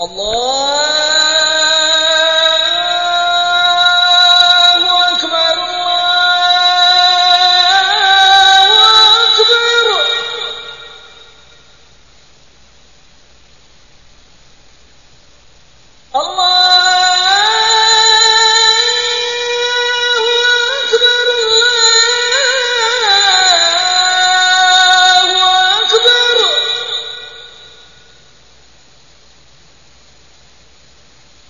الله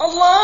Allah